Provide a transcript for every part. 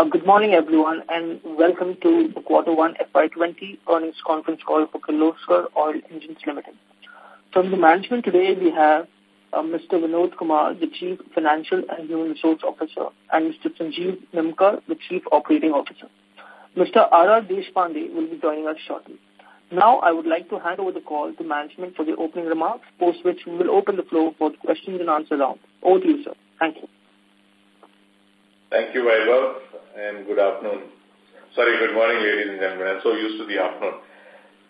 Uh, good morning, everyone, and welcome to the Quarter 1 FY20 earnings conference call for Kirloskar Oil Engines Limited. From the management today, we have uh, Mr. Vinod Kumar, the Chief Financial and Human Resource Officer, and Mr. Sanjeev Nimkar, the Chief Operating Officer. Mr. R.R. Deshpande will be joining us shortly. Now, I would like to hand over the call to management for the opening remarks, post which we will open the floor for the questions and answer round. Over to you, sir. Thank you. Thank you, very Vaibhav, and good afternoon. Sorry, good morning, ladies and gentlemen. I'm so used to the afternoon.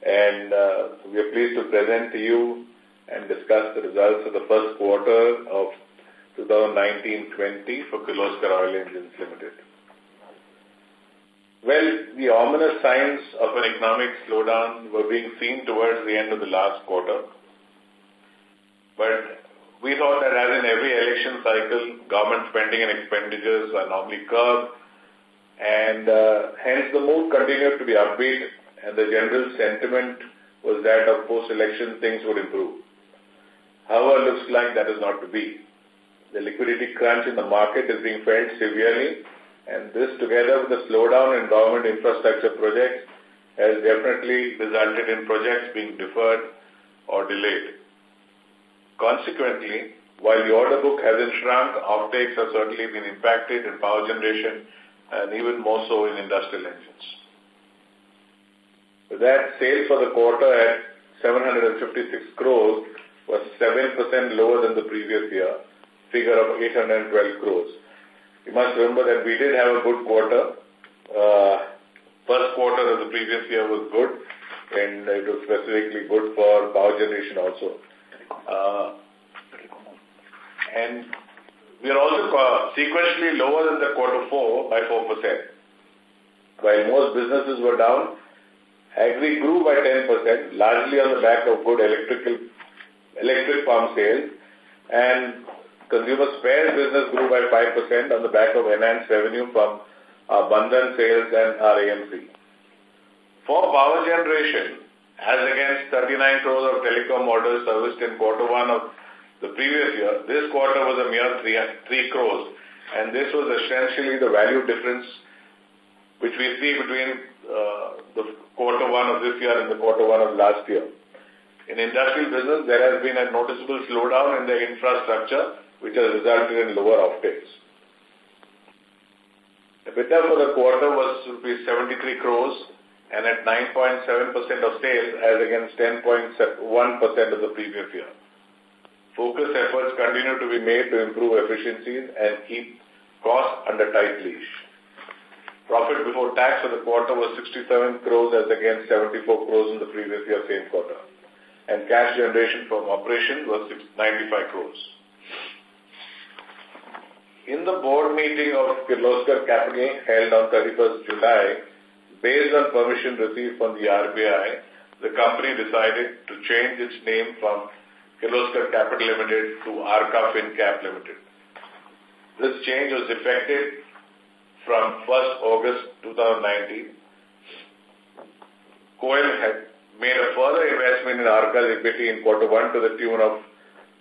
And uh, we are pleased to present to you and discuss the results of the first quarter of 2019-20 for Kirloskar Oil Engines Limited. Well, the ominous signs of an economic slowdown were being seen towards the end of the last quarter. But we thought that as in every election cycle, government spending and expenditures are normally curbed, and uh, hence the mood continued to be upbeat, and the general sentiment was that of post-election things would improve. However, looks like that is not to be. The liquidity crunch in the market is being felt severely, and this together with the slowdown in government infrastructure projects has definitely resulted in projects being deferred or delayed. Consequently, while the order book hasn't shrunk, offtakes have certainly been impacted in power generation and even more so in industrial engines. That, sales for the quarter at 756 crores was 7% lower than the previous year, figure of 812 crores. You must remember that we did have a good quarter. Uh, first quarter of the previous year was good, and it was specifically good for power generation also. Uh, and we are also sequentially lower than the quarter four by 4%. While most businesses were down, Agri grew by 10%, largely on the back of good electrical electric pump sales, and consumer spares business grew by 5% on the back of enhanced revenue from our Bandhan sales and our AMC. For power generation, as against 39 crores of telecom orders serviced in quarter one of the previous year, this quarter was a mere 3, 3 crores, and this was essentially the value difference which we see between uh, the quarter one of this year and the quarter one of last year. In industrial business, there has been a noticeable slowdown in the infrastructure, which has resulted in lower offtakes. EBITDA for the quarter was rupees 73 crores and at 9.7% of sales as against 10.1% of the previous year. Focus efforts continue to be made to improve efficiencies and keep costs under tight leash. Profit before tax for the quarter was 67 crores as against 74 crores in the previous year same quarter and cash generation from operations was 95 crores. In the board meeting of Kirloskar Capital held on 31st July, based on permission received from the RBI, the company decided to change its name from Kirloskar Capital Limited to Arka FinCap Limited. This change was effective from 1st August 2019. KOEL had made a further investment in Arka's equity in quarter one to the tune of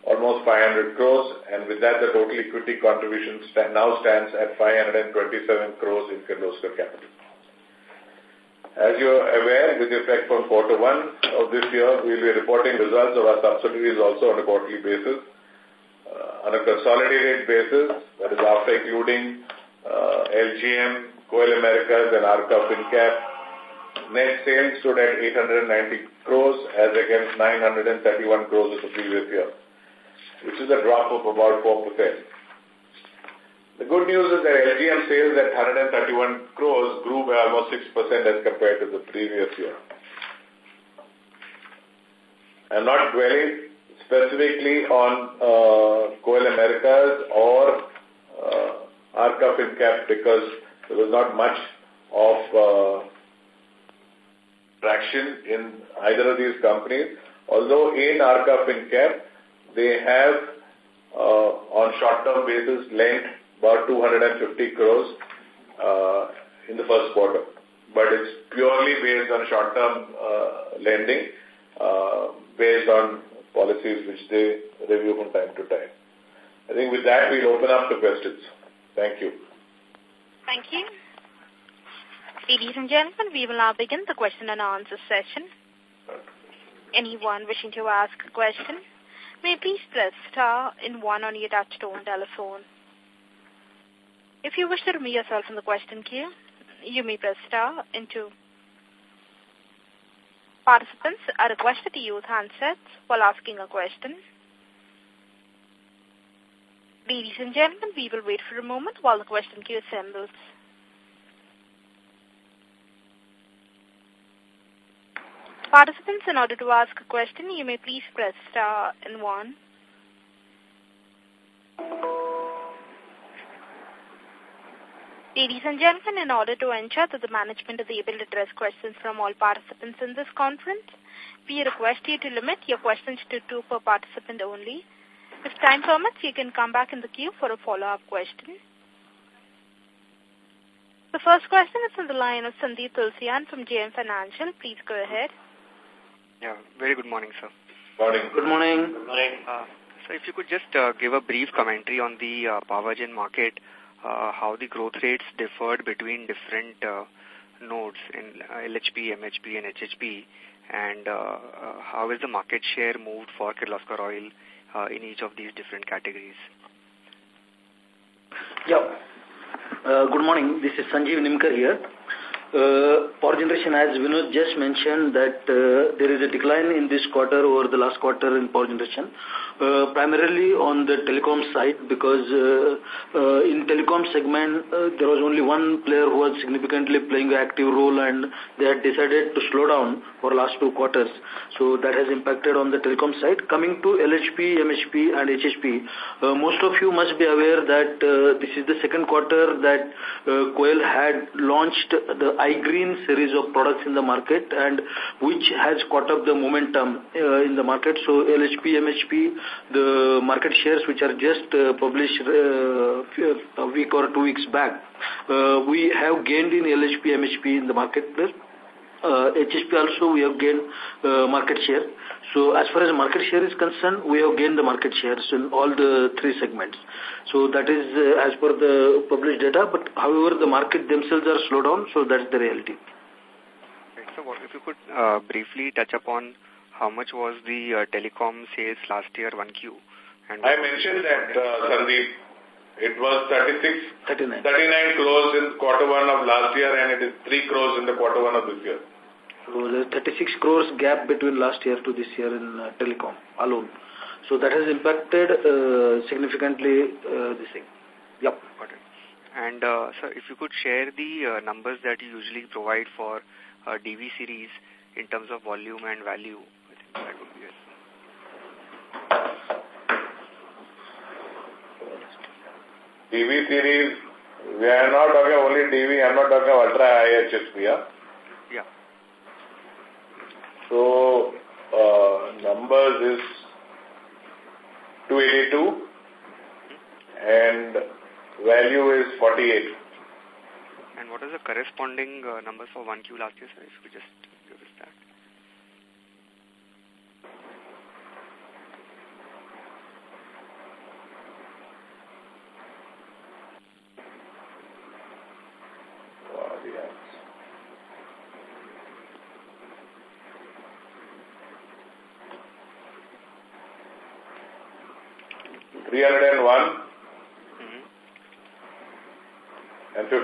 almost 500 crores, and with that, the total equity contribution now stands at 527 crores in Kirloskar Capital. As you are aware, with effect from quarter one of this year, we will be reporting results of our subsidiaries also on a quarterly basis. Uh, on a consolidated basis, that is after including uh, LGM, KOEL Americas, and Arka FinCap, Net sales stood at 890 crores as against 931 crores of the previous year, which is a drop of about 4%. The good news is that LGM sales at 131 crores grew by almost 6% as compared to the previous year. I'm not dwelling specifically on uh, KOEL Americas or uh, Arka FinCap because there was not much of uh, traction in either of these companies. Although in Arka FinCap, they have uh, on short-term basis lent about 250 crores uh, in the first quarter. But it's purely based on short-term uh, lending, uh, based on policies which they review from time to time. I think with that, we'll open up to questions. Thank you. Thank you. Ladies and gentlemen, we will now begin the question and answer session. Anyone wishing to ask a question may please press star in one on your touchtone telephone. If you wish to remove yourself from the question queue, you may press star in two. Participants are requested to use handsets while asking a question. Ladies and gentlemen, we will wait for a moment while the question queue assembles. Participants, in order to ask a question, you may please press star and one. Ladies and gentlemen, in order to ensure that the management is able to address questions from all participants in this conference, we request you to limit your questions to two per participant only. If time permits, you can come back in the queue for a follow-up question. The first question is on the line of Sandeep Tulsiyan from JM Financial. Please go ahead. Yeah, very good morning, sir. Morning. Good morning. Good morning. Uh, so if you could just uh, give a brief commentary on the uh, power gen market, uh, how the growth rates differed between different uh, nodes in uh, LHP, MHP, and HHP, and uh, uh, how is the market share moved for Kirloskar oil uh, in each of these different categories? Yeah. Uh, good morning. This is Sanjeev Nimkar here. Uh, power generation, as Vinod just mentioned, that uh, there is a decline in this quarter over the last quarter in power generation, uh, primarily on the telecom side because uh, uh, in telecom segment there was only one player who was significantly playing an active role and they had decided to slow down for last two quarters. So that has impacted on the telecom side. Coming to LHP, MHP and HHP, most of you must be aware that this is the second quarter that KOEL had launched the iGreen series of products in the market and which has caught up the momentum uh, in the market. So LHP, MHP, the market shares which are just uh, published uh, a week or two weeks back, uh, we have gained in LHP, MHP in the marketplace. Uh, also we have gained uh, market share. So as far as market share is concerned, we have gained the market shares in all the three segments. So that is uh, as per the published data, but however the market themselves are slowed down, so that's the reality. Right, so what, if you could uh, briefly touch upon how much was the uh, telecom sales last year, 1Q? And I mentioned that, uh, Sandeep, it was 36, 39. 39 crores in quarter one of last year and it is 3 crores in the quarter one of this year. So there's 36 crores gap between last year to this year in uh, telecom alone. So that has impacted uh, significantly uh, this thing. Yep. Got it. And uh, sir, if you could share the uh, numbers that you usually provide for uh, DV series in terms of volume and value, I think that would be it. DV series, we are not talking only DV, I am not talking ultra high HSP, yeah? Yeah. So, uh, numbers is 282 and value is 48. And what is the corresponding uh, numbers for 1Q last year, sir? If you just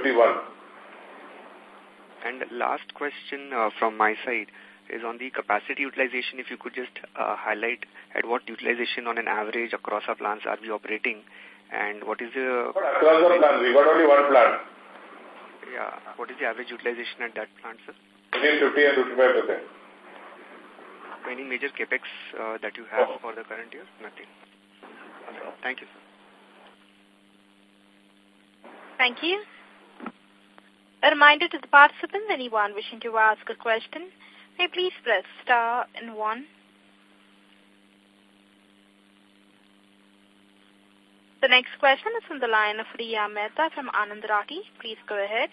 2021. And last question uh, from my side is on the capacity utilization. If you could just uh, highlight at what utilization on an average across our plants are we operating and what is the... Across the plants, we got only one plant. Yeah, what is the average utilization at that plant, sir? Between 50 and 55%. Any major capex uh, that you have oh. for the current year? Nothing. Thank you, sir. Thank you. A reminder to the participants, anyone wishing to ask a question, may please press star and one. The next question is from the line of Riya Mehta from Anand Rathi. Please go ahead.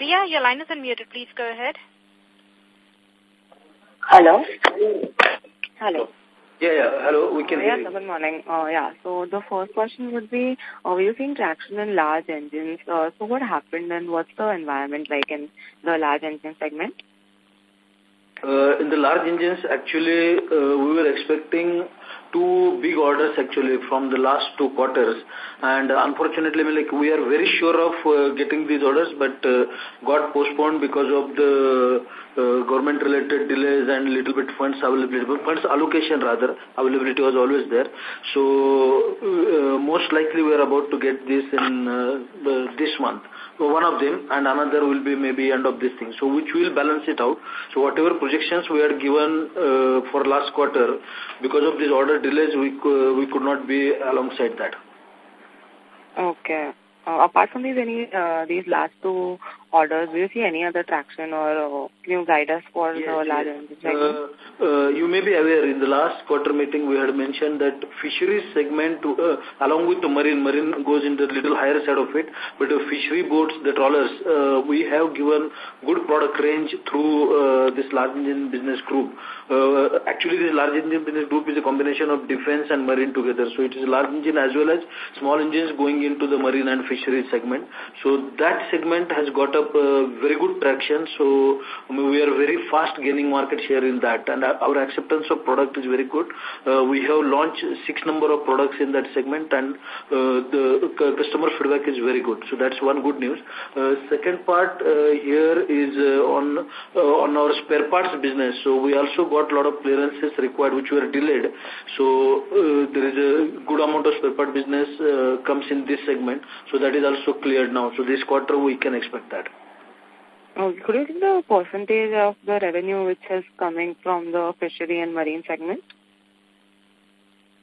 Riya, your line is unmuted. Please go ahead. Hello. Hello. Yeah, yeah. Hello, we can yeah, hear you. good morning. Uh, yeah, so the first question would be, uh, we are seeing traction in large engines. Uh, so what happened and what's the environment like in the large engine segment? Uh, in the large engines, actually, uh, we were expecting two big orders actually from the last two quarters. And uh, unfortunately like we are very sure of uh, getting these orders but uh, got postponed because of the uh, government related delays and little bit funds availability funds allocation rather availability was always there. So most likely we are about to get this in this month one of them and another will be maybe end of this thing. So which will balance it out. So whatever projections we had given uh, for last quarter, because of these order delays, we, we could not be alongside that. Okay. Uh, apart from these, any uh, these last two orders, do you see any other traction or uh, can you guide us for yes, the large engine segment? Uh, uh, you may be aware, in the last quarter meeting, we had mentioned that fisheries segment, uh, along with the marine, marine goes in the little higher side of it, but the fishery boats, the trawlers, uh, we have given good product range through uh, this large engine business group. Uh, actually, this large engine business group is a combination of defense and marine together. So it is large engine as well as small engines going into the marine and fisheries segment. So that segment has got up uh, very good traction. So we are very fast gaining market share in that. And our acceptance of product is very good. Uh, we have launched six number of products in that segment and uh, the customer feedback is very good. So that's one good news. Uh, second part uh, here is uh, on uh, on our spare parts business. So we also got a lot of clearances required which were delayed. So uh, there is a good amount of spare part business uh, comes in this segment. So that is also cleared now. So this quarter we can expect that. Oh, could you give the percentage of the revenue which is coming from the fishery and marine segment?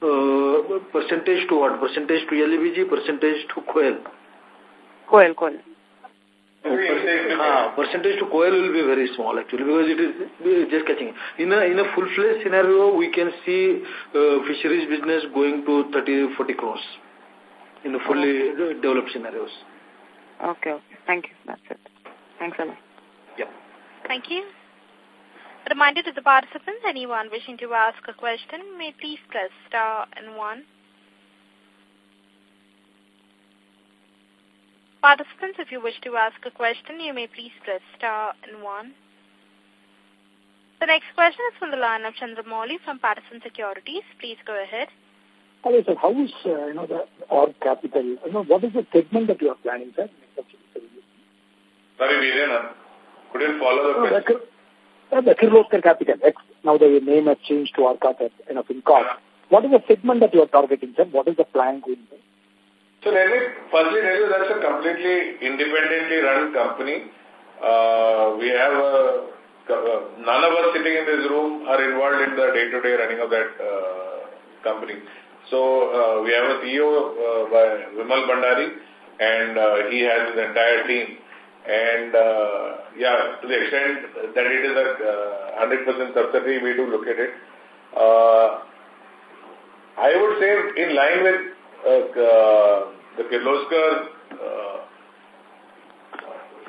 Uh, percentage to what? Percentage to LEBG, percentage to KOEL? KOEL, KOEL. Uh, percentage to coil will be very small actually because it is just catching. In a in a full fledged scenario, we can see uh, fisheries business going to 30 40 crores in the fully okay. developed scenarios. Okay, okay. Thank you. That's it. Thanks a lot. Yep. Thank you. A reminder to the participants, anyone wishing to ask a question may please press star and one. Participants, if you wish to ask a question, you may please press star and one. The next question is from the line of Chandramouli from Patterson Securities. Please go ahead. Hello, sir. How is, uh, you know, the org capital? You know, what is the segment that you are planning, sir? Sorry, we didn't, couldn't follow the no, question. Kirloskar Capital, X, now the name has changed to Arka, you know, FinCorp. What is the segment that you are targeting, sir? What is the plan going to So me firstly tell you that's a completely independently run company. Uh, we have a, uh, none of us sitting in this room are involved in the day-to-day -day running of that uh, company. So uh, we have a CEO uh, by Vimal Bhandari, and uh, he has his entire team and uh, yeah, to the extent that it is a 100% uh, subsidiary, we do look at it. Uh, I would say in line with uh, uh, the Kirloskar, uh,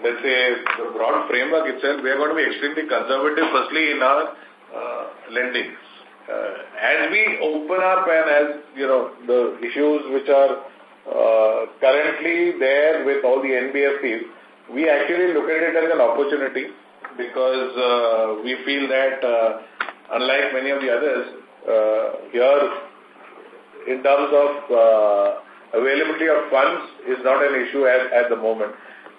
let's say, the broad framework itself, we are going to be extremely conservative, firstly, in our uh, lending. Uh, as we open up and as, you know, the issues which are uh, currently there with all the NBFCs, we actually look at it as an opportunity because uh, we feel that uh, unlike many of the others, uh, here in terms of uh, availability of funds is not an issue at, at the moment.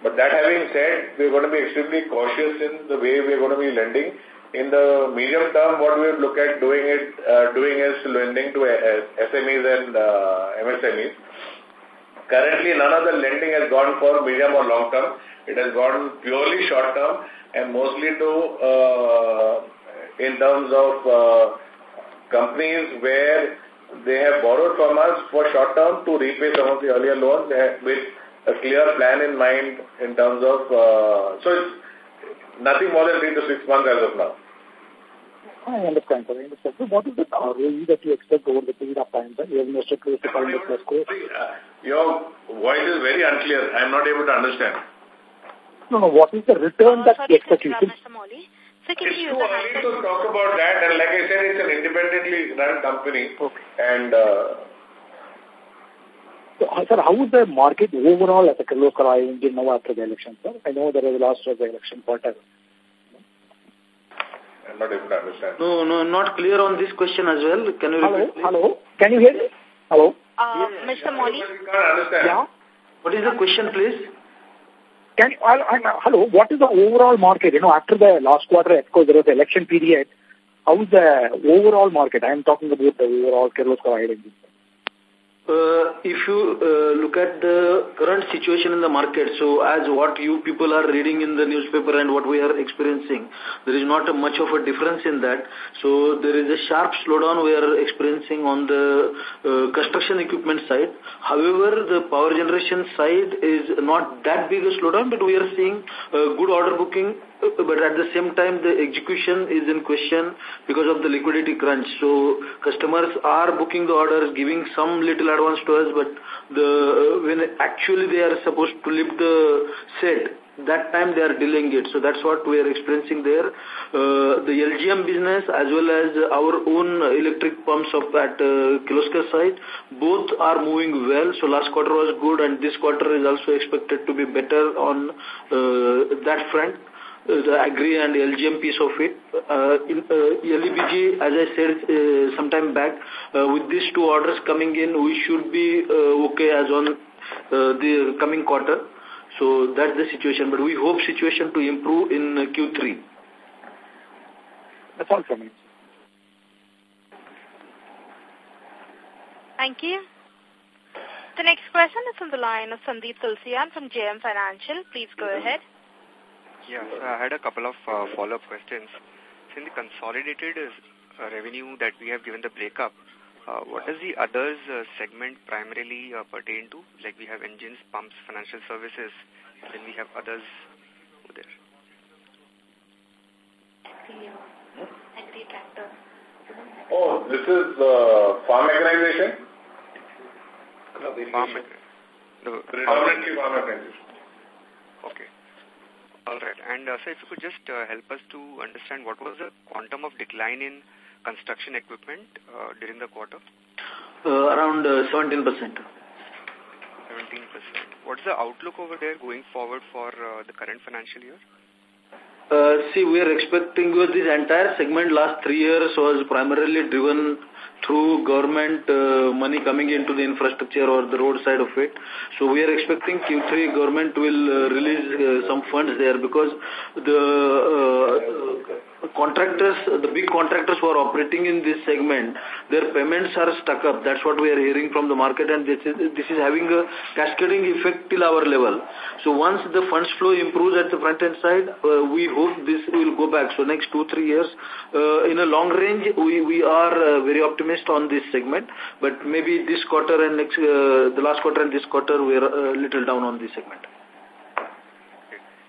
But that having said, we're going to be extremely cautious in the way we're going to be lending. In the medium term, what we look at doing it, uh, doing is lending to SMEs and uh, MSMEs. Currently, none of the lending has gone for medium or long term. It has gone purely short term and mostly to uh, in terms of uh, companies where they have borrowed from us for short term to repay some of the earlier loans with a clear plan in mind in terms of, uh, so it's nothing more than three to six months as of now. I understand, sir. I understand. So what is the ROE that you expect over the period of time, sir? You have invested close to 500 plus crores. Your voice is very unclear. I am not able to understand. No, no. What is the return uh, that sorry, execution? Mr. Molly. So can it's you too early to talk about that. And like I said, it's an independently run company. Okay. And... Uh, so, uh, sir, how is the market overall as a Kirloskar oil engine now after the election, sir? I know there was a last of the election quarter. I'm not able to understand. No, no, not clear on this question as well. Can you Hello, repeat, hello. Can you hear me? Hello. Uh, Mr. Moni? can't understand. Yeah. What is the question, please? Can I, I, hello, what is the overall market? You know, after the last quarter, of course, there was election period. How is the overall market? I am talking about the overall Kirloskar oil. Uh, if you uh, look at the current situation in the market, so as what you people are reading in the newspaper and what we are experiencing, there is not much of a difference in that. So there is a sharp slowdown we are experiencing on the uh, construction equipment side. However, the power generation side is not that big a slowdown, but we are seeing good order booking but at the same time the execution is in question because of the liquidity crunch. So customers are booking the orders, giving some little advance to us, but the when actually they are supposed to lift the set, that time they are delaying it. So that's what we are experiencing there. Uh, the LGM business as well as our own electric pumps up at uh, side, both are moving well. So last quarter was good and this quarter is also expected to be better on uh, that front the agri and LGM piece of it. Uh, in, uh, LEBG, as I said uh, some time back, uh, with these two orders coming in, we should be uh, okay as on uh, the coming quarter. So that's the situation. But we hope situation to improve in uh, Q3. That's all from me. Thank you. The next question is from the line of Sandeep Tulsiyan from JM Financial. Please go ahead. Yeah, I had a couple of uh, follow-up questions. So in the consolidated uh, revenue that we have given the breakup, uh, what does the others uh, segment primarily uh, pertain to? Like we have engines, pumps, financial services, then we have others over there. Oh, this is uh, farm mechanization? Farm, the Predominantly farm mechanization. Okay. All right. And uh, so if you could just uh, help us to understand what was the quantum of decline in construction equipment uh, during the quarter? Uh, around 17%. 17%. What's the outlook over there going forward for uh, the current financial year? Uh, see, we are expecting with this entire segment last three years was primarily driven through government uh, money coming into the infrastructure or the road side of it. So we are expecting Q3 government will uh, release uh, some funds there because the uh, contractors, the big contractors who are operating in this segment, their payments are stuck up. That's what we are hearing from the market and this is, this is having a cascading effect till our level. So once the funds flow improves at the front end side, uh, we hope this will go back. So next two, three years, uh, in a long range, we, we are uh, very optimistic on this segment, but maybe this quarter and next, uh, the last quarter and this quarter, we are a little down on this segment.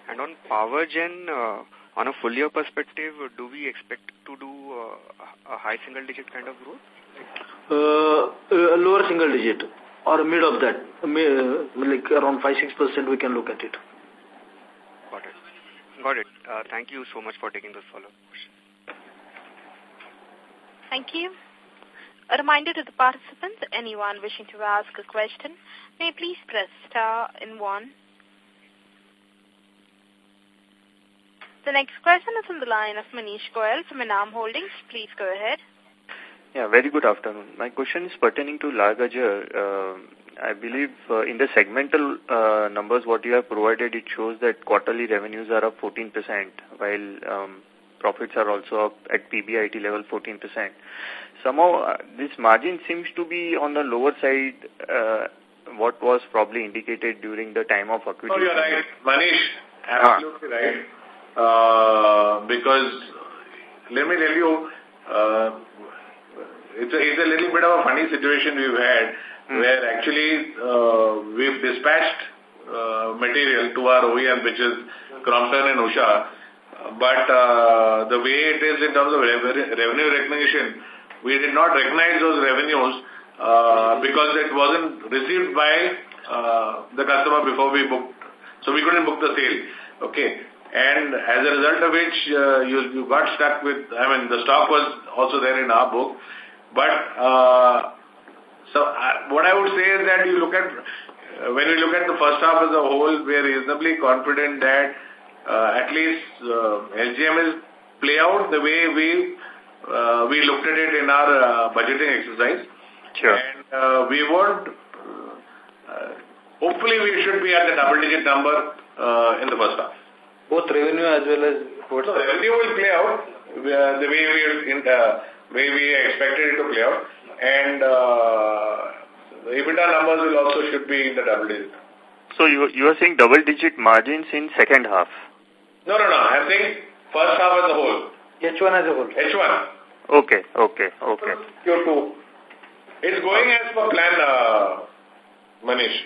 And on power gen, uh, on a full year perspective, do we expect to do uh, a high single digit kind of growth? Uh, uh, lower single digit or mid of that, like around 5-6% we can look at it. Got it. Got it. Uh, thank you so much for taking those follow-up question. Thank you. A reminder to the participants, anyone wishing to ask a question, may please press star in one. The next question is on the line of Manish Goyal from Enam Holdings. Please go ahead. Yeah, very good afternoon. My question is pertaining to La-Gajjar. Uh, I believe uh, in the segmental uh, numbers what you have provided, it shows that quarterly revenues are up 14%, while um, profits are also up at PBIT level 14%. Somehow, uh, this margin seems to be on the lower side, uh, what was probably indicated during the time of acquisition. Oh, you're right. Manish, absolutely ah. right. Uh, because, let me tell you, uh, it's, a, it's a little bit of a funny situation we've had mm. where actually uh, we've dispatched uh, material to our OEM, which is Crompton and Usha. But uh, the way it is in terms of revenue recognition, we did not recognize those revenues uh, because it wasn't received by uh, the customer before we booked. So we couldn't book the sale. Okay. And as a result of which uh, you, you got stuck with, I mean, the stock was also there in our book. But, uh, so uh, what I would say is that you look at, uh, when we look at the first half as a whole, we are reasonably confident that uh, at least uh, LGM is play out the way we uh, we looked at it in our uh, budgeting exercise. Sure. And uh, we won't, uh, hopefully we should be at the double digit number uh, in the first half both revenue as well as what so revenue will play out uh, the way we in the way we expected it to play out, and uh, the EBITDA numbers will also should be in the double digit. So you you are saying double digit margins in second half? No, no, no. I'm saying first half as a whole. H1 as a whole. H1. Okay, okay, okay. Q2. It's going as per plan, uh, Manish.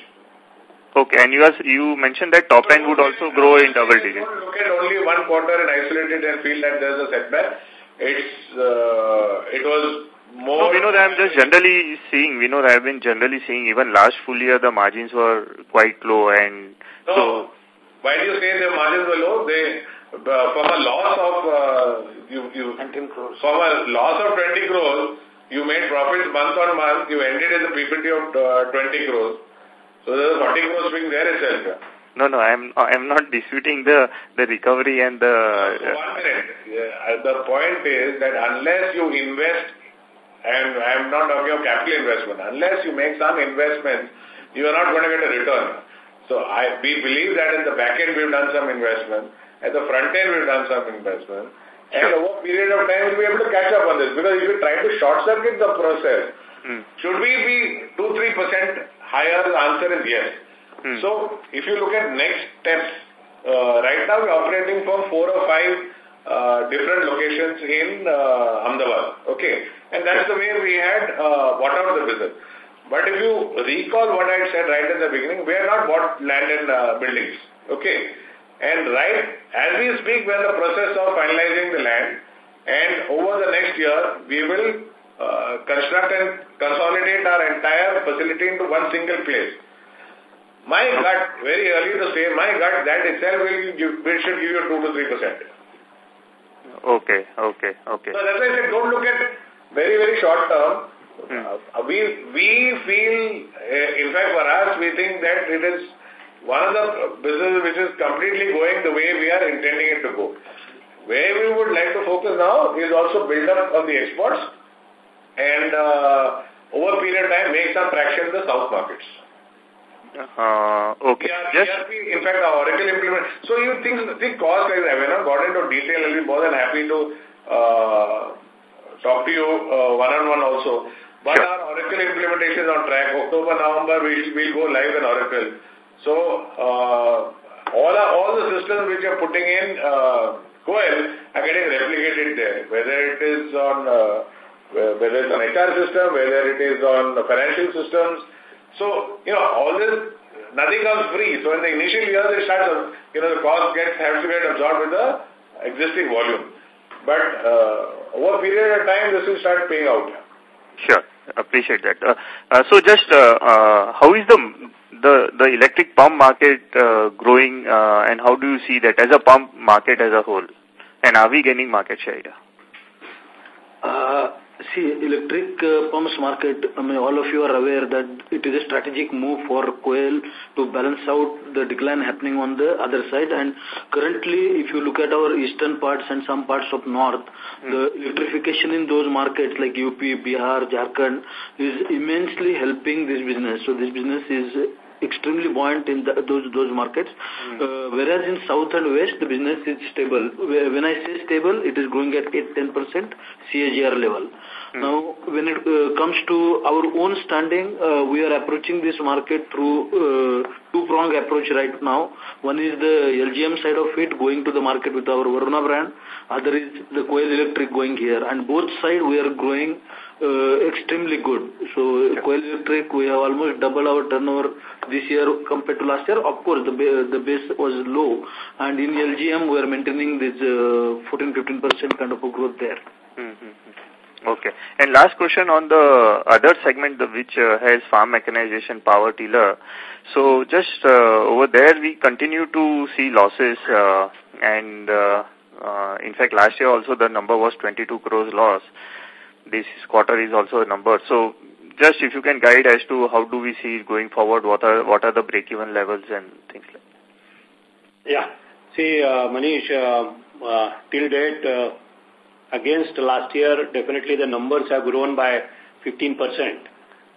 Okay, and you are, you mentioned that top end would also grow in double digits. Look at only one quarter and isolate it and feel that there's a setback. It's, uh, it was more... No, we know that I'm just generally seeing, we know that I've been generally seeing even last full year the margins were quite low and no, so... Why do you say the margins were low? They, uh, from a loss of, uh, you, you, crores. from a loss of 20 crores, you made profits month on month, you ended in the PBT of uh, 20 crores. So there's a 40 crore swing there itself. No, no, I'm I'm not disputing the the recovery and the. Uh, one minute. Yeah, the point is that unless you invest, and I'm not talking of capital investment, unless you make some investment, you are not going to get a return. So I we believe that in the back end we've done some investment, at the front end we've done some investment, and over a period of time we'll be able to catch up on this. Because if you try to short circuit the process, hmm. should we be two three percent higher? Answer is yes. Hmm. So, if you look at next steps, uh, right now we're operating from four or five uh, different locations in uh, Ahmedabad. Okay. And that's the way we had uh, bought out the business. But if you recall what I said right in the beginning, we have not bought land and uh, buildings. Okay. And right as we speak, we're in the process of finalizing the land. And over the next year, we will uh, construct and consolidate our entire facility into one single place. My gut, very early to say, my gut, that itself will give, will should give you 2 to 3%. Okay, okay, okay. So that's why I said don't look at very, very short term. Hmm. Uh, we, we feel, uh, in fact for us, we think that it is one of the businesses which is completely going the way we are intending it to go. Where we would like to focus now is also build up on the exports and uh, over a period of time make some traction in the south markets. Uh, okay. Are, yes. are, in fact, our Oracle implement. So you think, the cost guys, I have not got into detail. I'll be more than happy to uh, talk to you uh, one-on-one -on -one also. But sure. our Oracle implementation is on track. October, November, we will go live in Oracle. So uh, all, our, all the systems which are putting in uh, KOEL are getting replicated there, whether it is on uh, whether it's an HR system, whether it is on the financial systems. So, you know, all this, nothing comes free. So in the initial years, it starts, you know, the cost gets, has to get absorbed with the existing volume. But uh, over a period of time, this will start paying out. Sure. Appreciate that. Uh, uh, so just, uh, uh, how is the the the electric pump market uh, growing uh, and how do you see that as a pump market as a whole? And are we gaining market share? See, electric uh, pumps market, I mean, all of you are aware that it is a strategic move for KOEL to balance out the decline happening on the other side. And currently, if you look at our eastern parts and some parts of north, mm. the electrification in those markets like UP, Bihar, Jharkhand is immensely helping this business. So this business is extremely buoyant in the, those those markets. Mm. Uh, whereas in south and west, the business is stable. When I say stable, it is growing at 8-10% CAGR level. Mm. Now, when it uh, comes to our own standing, uh, we are approaching this market through uh, two-prong approach right now. One is the LGM side of it, going to the market with our Varuna brand. Other is the KOEL Electric going here. And both side we are growing uh, extremely good. So KOEL Electric, we have almost double our turnover this year compared to last year. Of course, the, the base was low. And in LGM, we are maintaining this 14-15% uh, kind of a growth there. Mm -hmm. Okay. And last question on the other segment which uh, has farm mechanization power tiller. So just uh, over there we continue to see losses uh, and uh, uh, in fact last year also the number was 22 crores loss. This quarter is also a number. So just if you can guide as to how do we see it going forward, what are what are the break-even levels and things like that. Yeah. See, uh, Manish, uh, uh, till date, uh, against last year, definitely the numbers have grown by 15%.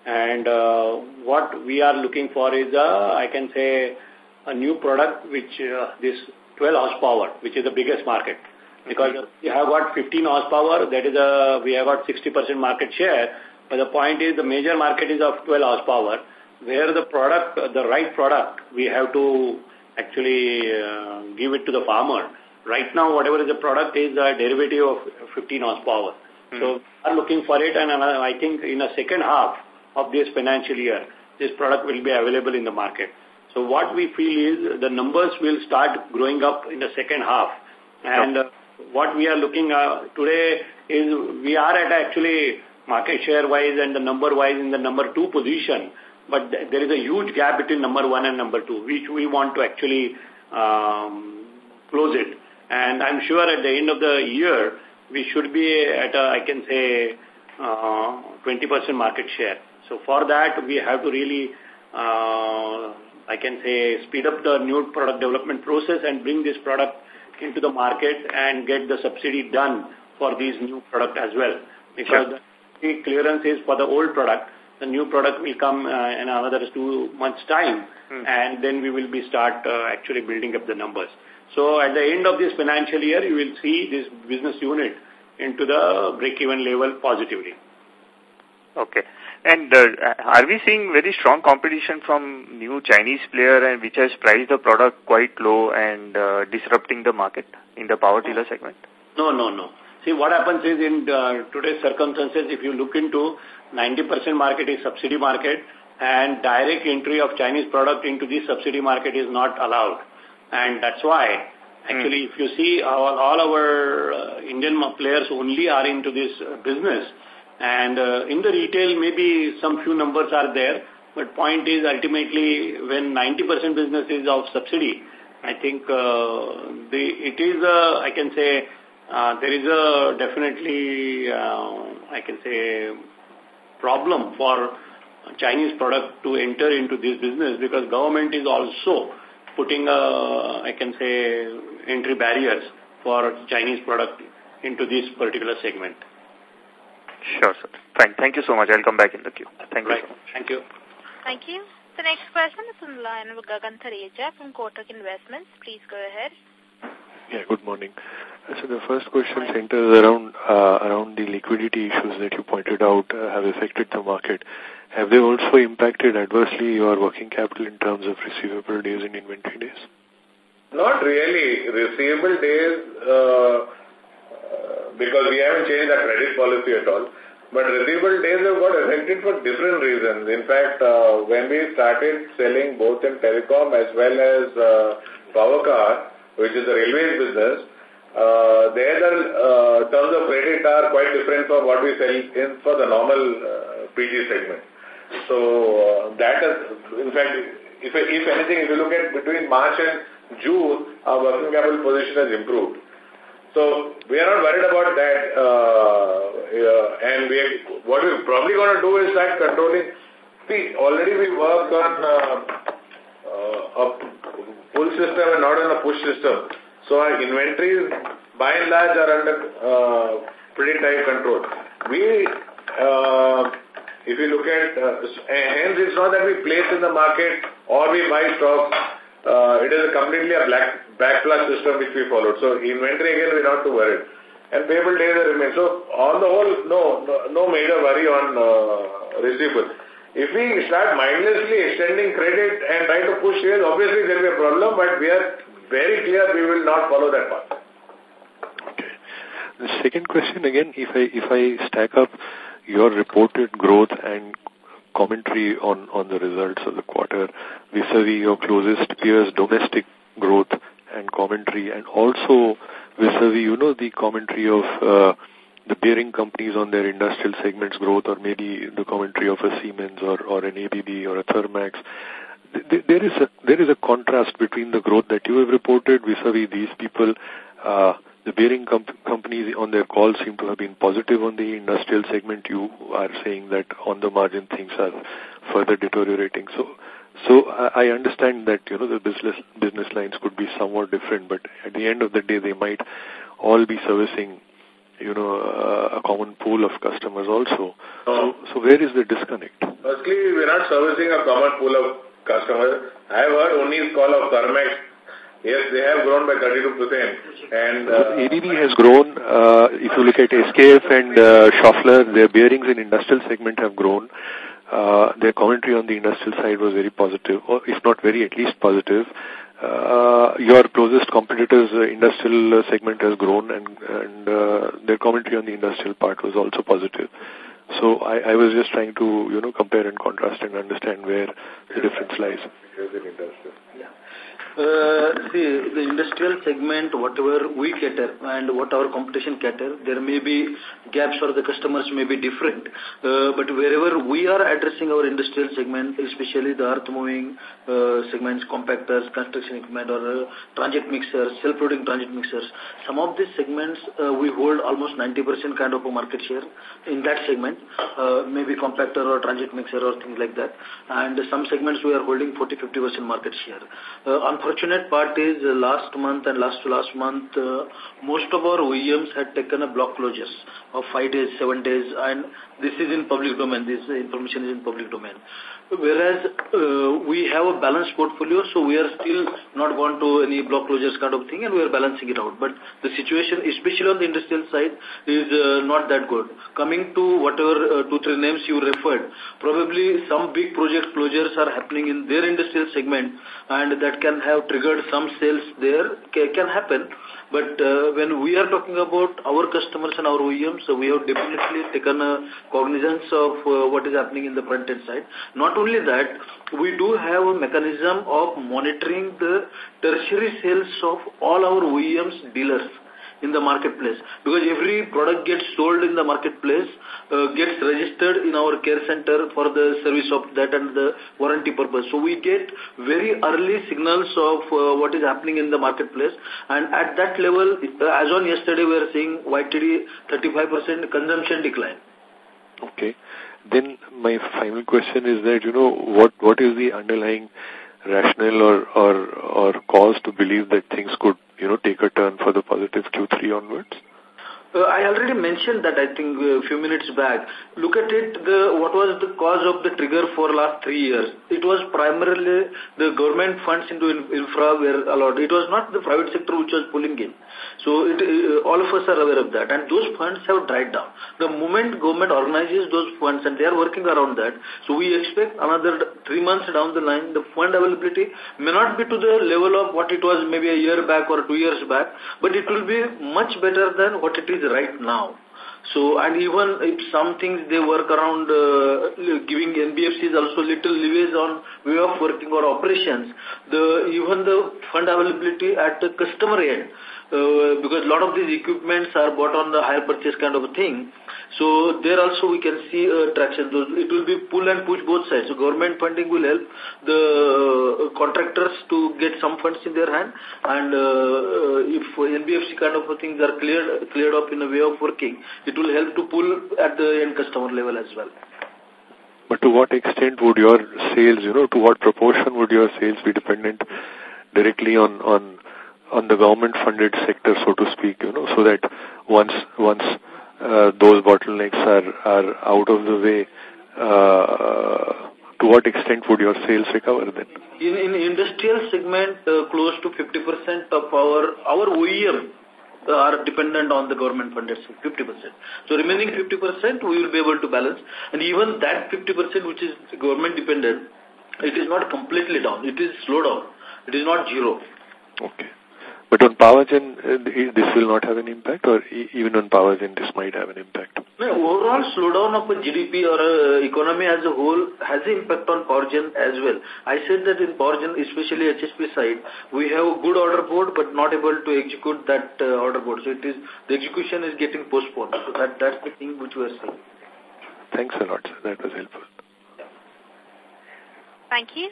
And uh, what we are looking for is, uh, I can say, a new product which uh, this 12 horsepower, which is the biggest market. Because we have got 15 horsepower, that is a, we have got 60% market share. But the point is the major market is of 12 horsepower, where the product, the right product, we have to actually uh, give it to the farmer. Right now, whatever is the product is a derivative of 15 horsepower. Mm. So, we are looking for it, and I think in the second half of this financial year, this product will be available in the market. So, what we feel is the numbers will start growing up in the second half. And uh, what we are looking at today is we are at actually market share-wise and the number-wise in the number two position. But there is a huge gap between number one and number two, which we want to actually um, close it. And I'm sure at the end of the year, we should be at, a, I can say, 20% uh, market share. So for that, we have to really, uh, I can say, speed up the new product development process and bring this product into the market and get the subsidy done for these new product as well. Because sure the clearance is for the old product. The new product will come uh, in another two months' time, hmm. and then we will be start uh, actually building up the numbers. So at the end of this financial year, you will see this business unit into the break-even level positively. Okay. And uh, are we seeing very strong competition from new Chinese player and which has priced the product quite low and uh, disrupting the market in the power tiller segment? No, no, no. See, what happens is in uh, today's circumstances, if you look into 90% market is subsidy market and direct entry of Chinese product into this subsidy market is not allowed. And that's why, actually, mm. if you see all, all our uh, Indian players only are into this uh, business. And uh, in the retail, maybe some few numbers are there. But point is, ultimately, when 90% business is of subsidy, I think uh, the, it is, a, I can say, uh, there is a definitely, uh, I can say, problem for Chinese product to enter into this business because government is also putting, a, I can say, entry barriers for Chinese product into this particular segment. Sure, sir. Fine. Thank you so much. I'll come back in the queue. Thank right. you so much. Thank you. Thank you. The next question is from the line of Gagan Thareja from Kotak Investments. Please go ahead. Yeah, good morning. So the first question centers around uh, around the liquidity issues that you pointed out uh, have affected the market. Have they also impacted adversely your working capital in terms of receivable days and inventory days? Not really. Receivable days, uh, because we haven't changed our credit policy at all. But receivable days have got affected for different reasons. In fact, uh, when we started selling both in telecom as well as uh, power car, which is the railways business, uh, there the uh, terms of credit are quite different from what we sell in for the normal uh, PG segment. So uh, that is, in fact, if, if anything, if you look at between March and June, our working capital position has improved. So we are not worried about that. Uh, and we what we're probably going to do is start controlling. See, already we work on uh, uh, a pull system and not on a push system. So our inventories, by and large, are under uh, pretty tight control. We, uh, if you look at, uh, hence it's not that we place in the market or we buy stocks. Uh, it is a completely a black backflush system which we followed. So inventory again we're not too worried. And payable days remain. So on the whole, no, no, no major worry on uh, receivable. If we start mindlessly extending credit and trying to push sales, obviously there will be a problem, but we are very clear we will not follow that path. Okay. The second question again, if I if I stack up your reported growth and commentary on, on the results of the quarter vis-a-vis your closest peers' domestic growth and commentary and also vis-a-vis, you know, the commentary of uh, the bearing companies on their industrial segments growth or maybe the commentary of a Siemens or, or an ABB or a Thermax, there is a there is a contrast between the growth that you have reported vis-a-vis -vis these people. Uh, the bearing com companies on their call seem to have been positive on the industrial segment. You are saying that on the margin things are further deteriorating. So, so I understand that you know the business business lines could be somewhat different, but at the end of the day, they might all be servicing you know, uh, a common pool of customers also. So, so where is the disconnect? Firstly, we're not servicing a common pool of customers. I have heard only call of Thermax. Yes, they have grown by 32%. And uh, ABB has grown. Uh, if you look at SKF and uh, Schaeffler, their bearings in industrial segment have grown. Uh, their commentary on the industrial side was very positive, or if not very, at least positive. Uh, your closest competitors' uh, industrial segment has grown, and, and uh, their commentary on the industrial part was also positive. So I, I was just trying to, you know, compare and contrast and understand where the difference lies. Yeah. Uh, see, the industrial segment, whatever we cater and what our competition cater, there may be gaps for the customers may be different. Uh, but wherever we are addressing our industrial segment, especially the earth-moving uh, segments, compactors, construction equipment or uh, transit mixers, self-loading transit mixers, some of these segments uh, we hold almost 90% kind of a market share in that segment, uh, maybe compactor or transit mixer or things like that. And some segments we are holding 40-50% market share. Unfortunate part is uh, last month and last to last month, uh, most of our OEMs had taken a block closures of five days, seven days, and this is in public domain. This information is in public domain. Whereas uh, we have a balanced portfolio, so we are still not gone to any block closures kind of thing, and we are balancing it out. But the situation, especially on the industrial side, is uh, not that good. Coming to whatever uh, two, three names you referred, probably some big project closures are happening in their industrial segment, and that can have triggered some sales there, can happen. But uh, when we are talking about our customers and our OEMs, so we have definitely taken a cognizance of uh, what is happening in the front-end side. Not only that, we do have a mechanism of monitoring the tertiary sales of all our OEMs dealers in the marketplace. Because every product gets sold in the marketplace uh, gets registered in our care center for the service of that and the warranty purpose. So we get very early signals of uh, what is happening in the marketplace. And at that level uh, as on yesterday we are seeing YTD 35% consumption decline. Okay then my final question is that you know what what is the underlying rationale or or or cause to believe that things could you know, take a turn for the positive Q3 onwards? Uh, I already mentioned that I think a few minutes back. Look at it, the what was the cause of the trigger for last three years? It was primarily the government funds into infra were allowed. It was not the private sector which was pulling in. So it, uh, all of us are aware of that. And those funds have dried down. The moment government organizes those funds and they are working around that, so we expect another three months down the line, the fund availability may not be to the level of what it was maybe a year back or two years back, but it will be much better than what it is right now. So, and even if some things they work around uh, giving NBFCs also little leeways on way of working or operations, the even the fund availability at the customer end, uh, because a lot of these equipments are bought on the hire purchase kind of a thing. So there also we can see uh, traction. It will be pull and push both sides. So government funding will help the uh, contractors to get some funds in their hand and uh, if NBFC kind of things are cleared, cleared up in a way of working, it will help to pull at the end customer level as well. But to what extent would your sales, you know, to what proportion would your sales be dependent directly on, on on the government-funded sector, so to speak, you know, so that once once uh, those bottlenecks are are out of the way, uh, to what extent would your sales recover then? In in industrial segment, uh, close to 50% of our our OEM are dependent on the government funded 50%. So remaining 50% we will be able to balance. And even that 50% which is government dependent, it is not completely down. It is slow down. It is not zero. Okay. But on power gen, uh, this will not have an impact or e even on power gen this might have an impact? No, overall slowdown of a GDP or a economy as a whole has an impact on power gen as well. I said that in power gen, especially HSP side, we have a good order board but not able to execute that uh, order board. So it is the execution is getting postponed. So that that's the thing which we are seeing. Thanks a lot, sir. That was helpful. Thank you.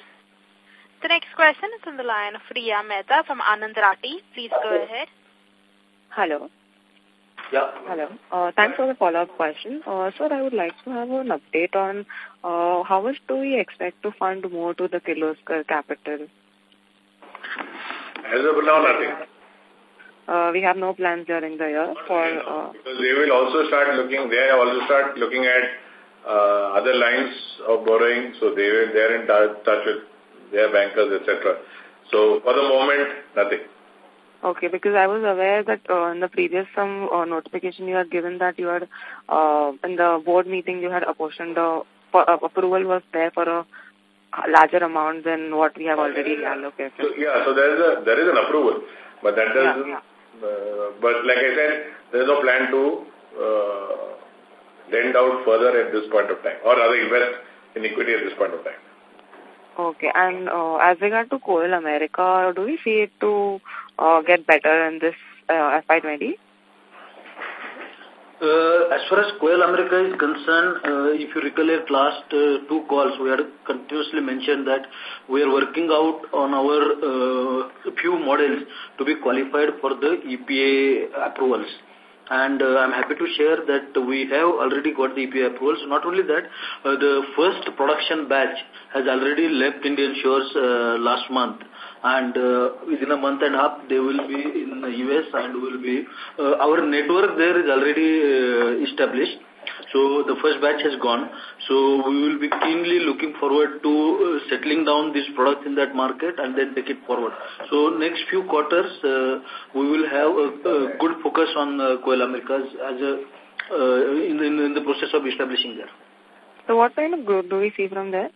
The next question is on the line of Riya Mehta from Anand Rathi. Please go ahead. Hello. Yeah. Hello. Uh, thanks for the follow-up question. Uh, sir, I would like to have an update on uh, how much do we expect to fund more to the Kirloskar capital? As of now, nothing. Uh, we have no plans during the year for... Uh, because they will also start looking, they also start looking at uh, other lines of borrowing, so they will, they're in touch with their bankers, etc. So for the moment, nothing. Okay, because I was aware that uh, in the previous some uh, notification you had given that you had, uh, in the board meeting you had apportioned the uh, approval was there for a larger amount than what we have already allocated. So, yeah, so there is a there is an approval, but that doesn't. Yeah, yeah. Uh, but like I said, there is no plan to uh, lend out further at this point of time, or rather invest in equity at this point of time. Okay, and uh, as regard to KOEL America, do we see it to uh, get better in this uh, FY20? Uh, as far as KOEL America is concerned, uh, if you recollect last uh, two calls, we had continuously mentioned that we are working out on our uh, few models to be qualified for the EPA approvals. And uh, I'm happy to share that we have already got the EPA approvals. Not only that, uh, the first production batch has already left Indian shores uh, last month and within a month and a half they will be in the US and will be, our network there is already established. So the first batch has gone. So we will be keenly looking forward to uh, settling down this product in that market and then take it forward. So next few quarters, uh, we will have a, a good focus on uh, KOEL Americas as a, uh, in, in, in the process of establishing there. So what kind of growth do we see from there?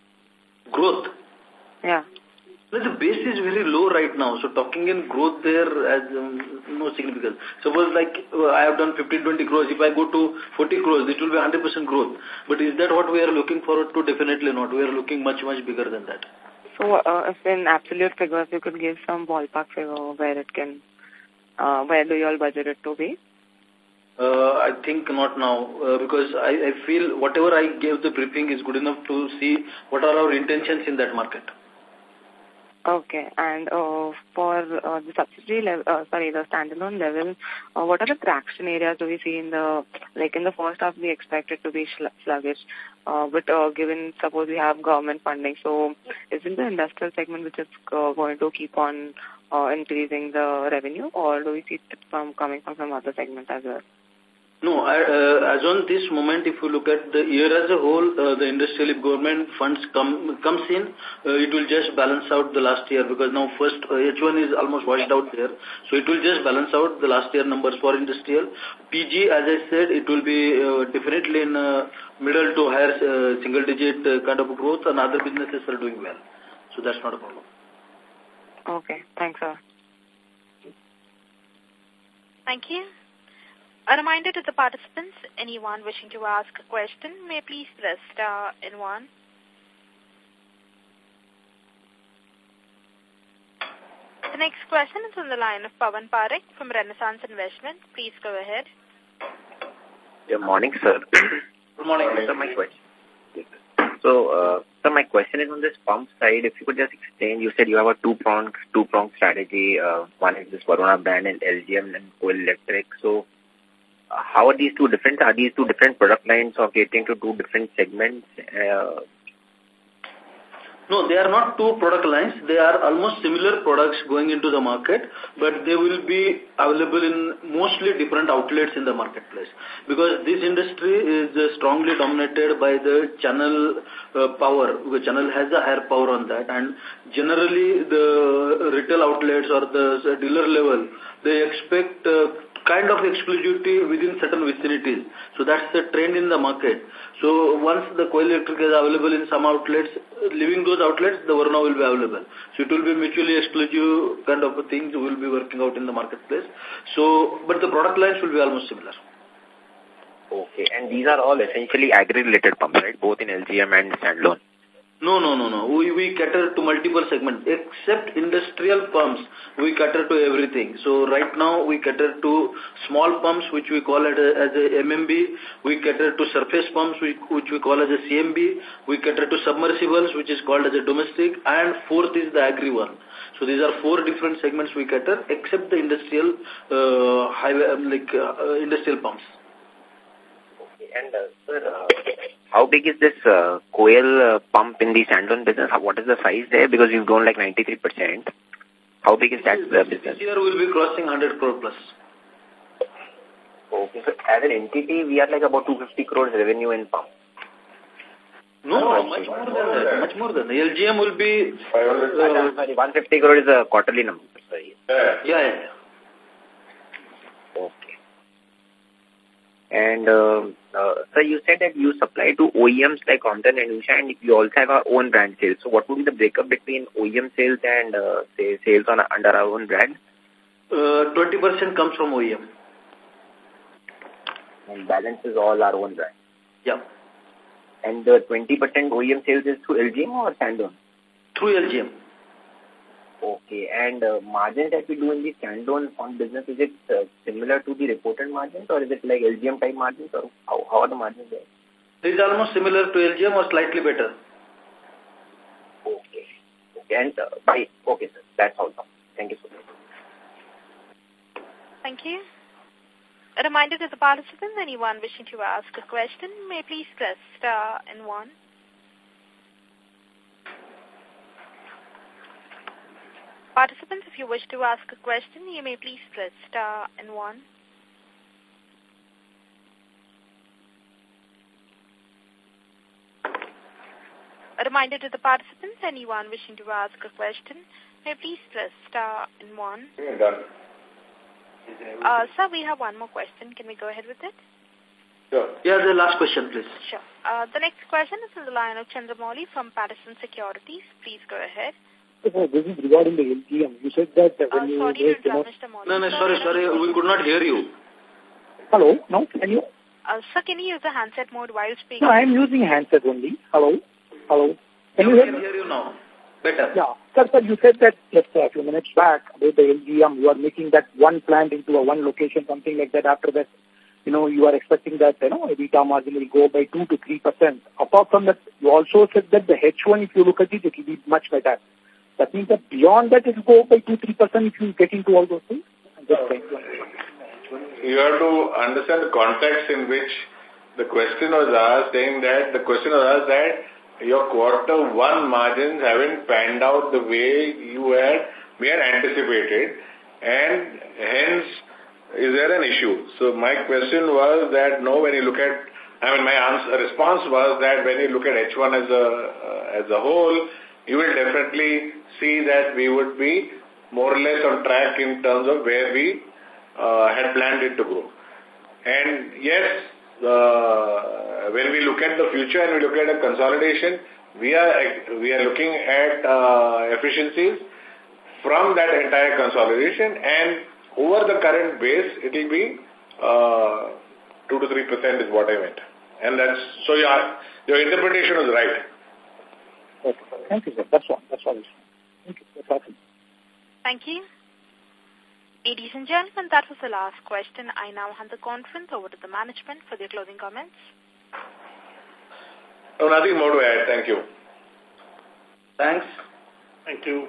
Growth? Yeah. Well, the base is very low right now, so talking in growth there has um, no significance. Suppose like uh, I have done 15, 20 crores, if I go to 40 crores, it will be 100% growth. But is that what we are looking forward to? Definitely not. We are looking much, much bigger than that. So uh, if in absolute figures, you could give some ballpark figure where it can, uh, where do you all budget it to be? Uh, I think not now, uh, because I, I feel whatever I gave the briefing is good enough to see what are our intentions in that market. Okay, and uh, for uh, the subsidiary level, uh, sorry, the standalone level, uh, what are the traction areas do we see in the, like in the first half we expect it to be sluggish, uh, but uh, given, suppose we have government funding, so isn't the industrial segment which is uh, going to keep on uh, increasing the revenue, or do we see it from coming from some other segment as well? No, I, uh, as on this moment, if you look at the year as a whole, uh, the industrial if government funds come comes in, uh, it will just balance out the last year because now first uh, H1 is almost washed out there. So it will just balance out the last year numbers for industrial. PG, as I said, it will be uh, definitely in uh, middle to higher uh, single digit uh, kind of growth and other businesses are doing well. So that's not a problem. Okay, thanks sir. Thank you. A reminder to the participants, anyone wishing to ask a question may please press star and one. The next question is on the line of Pavan Parekh from Renaissance Investment. Please go ahead. Good morning, sir. Good morning. Sir, my question. So, uh, so my question is on this pump side. If you could just explain, you said you have a two-pronged two-pronged strategy. Uh, one is this Varuna brand and LGM and KOEL Electric. So, how are these two different? Are these two different product lines or catering to two different segments? Uh, no, they are not two product lines. They are almost similar products going into the market, but they will be available in mostly different outlets in the marketplace. Because this industry is strongly dominated by the channel uh, power. The channel has a higher power on that. And generally, the retail outlets or the dealer level, they expect uh, kind of exclusivity within certain vicinities. So that's the trend in the market. So once the KOEL electric is available in some outlets, leaving those outlets, the Varuna will be available. So it will be mutually exclusive kind of things will be working out in the marketplace. So, but the product lines will be almost similar. Okay, and these are all essentially agri-related pumps, right? Both in LGM and standalone. No, no, no, no. We, we cater to multiple segments. Except industrial pumps, we cater to everything. So right now we cater to small pumps, which we call it as a MMB. We cater to surface pumps, which, we call as a CMB. We cater to submersibles, which is called as a domestic. And fourth is the agri one. So these are four different segments we cater, except the industrial, uh, highway, um, like uh, industrial pumps. Okay, and uh, sir, uh, how big is this uh, KOEL uh, pump in the standalone business? What is the size there? Because you've grown like 93%. How big is that uh, business? This year we'll be crossing 100 crore plus. Okay, so as an entity, we are like about 250 crores revenue in pump. No, no, much more than that. Much more than that. LGM will be... 500, uh, sorry, 150 crore is a quarterly number. Sorry. Yeah, yeah. yeah. Okay. And, uh, uh, sir, you said that you supply to OEMs like Crompton and Usha and you also have our own brand sales. So what would be the breakup between OEM sales and uh, say, sales on under our own brand? Uh, 20% comes from OEM. And balance is all our own brand? Yeah. And the 20% OEM sales is through LGM or standalone? Through LGM. Okay. And uh, margins that we do in the standalone pump business, is it uh, similar to the reported margins or is it like LGM type margins or how, how are the margins there? It is almost similar to LGM or slightly better. Okay. okay. And uh, by, okay, sir. That's all. Thank you so much. Thank you. A reminder to the participants, anyone wishing to ask a question, may please press star and one. Participants, if you wish to ask a question, you may please press star and one. A reminder to the participants, anyone wishing to ask a question, may please press star and one. Done. Uh, sir, we have one more question. Can we go ahead with it? Sure. Yeah, the last question, please. Sure. Uh, the next question is from the line of Chandramouli from Paterson Securities. Please go ahead. So, this is regarding the LGM. You said that when uh, you... Sorry to interrupt, Mr. Molly. No, no, sorry, sorry. We could not hear you. Hello? No? Can you? Uh, sir, can you use the handset mode while speaking? No, I am using handset only. Hello? Hello? Can you, you hear can me? hear you now. Better. Yeah. Sir, sir, you said that just a few minutes back about the LGM, you are making that one plant into a one location, something like that. After that, you know, you are expecting that, you know, EBITDA margin will go by 2 to 3%. Apart from that, you also said that the H1, if you look at it, it will be much better. That means that beyond that, it will go up by 2 3% if you get into all those things. You have to understand the context in which the question was asked, saying that the question was asked that your quarter one margins haven't panned out the way you had, we had anticipated, and hence, is there an issue? So my question was that no, when you look at, I mean, my answer, response was that when you look at H1 as a, uh, as a whole, you will definitely see that we would be more or less on track in terms of where we uh, had planned it to go. And yes, uh, when we look at the future and we look at a consolidation, we are we are looking at uh, efficiencies from that entire consolidation and over the current base, it will be uh, 2 to 3% is what I meant. And that's, so your, your interpretation is right. Okay. Thank you, sir. That's all. That's all. Thank you. That's all. Thank you. Ladies and gentlemen, that was the last question. I now hand the conference over to the management for their closing comments. No, nothing more to add. Thank you. Thanks. Thank you.